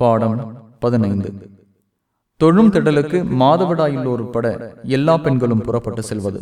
பாடம் பதினைந்து. தொழும் திடலுக்கு மாதவிடாயுள்ளோர் உட்பட எல்லா பெண்களும் புறப்பட்டு செல்வது.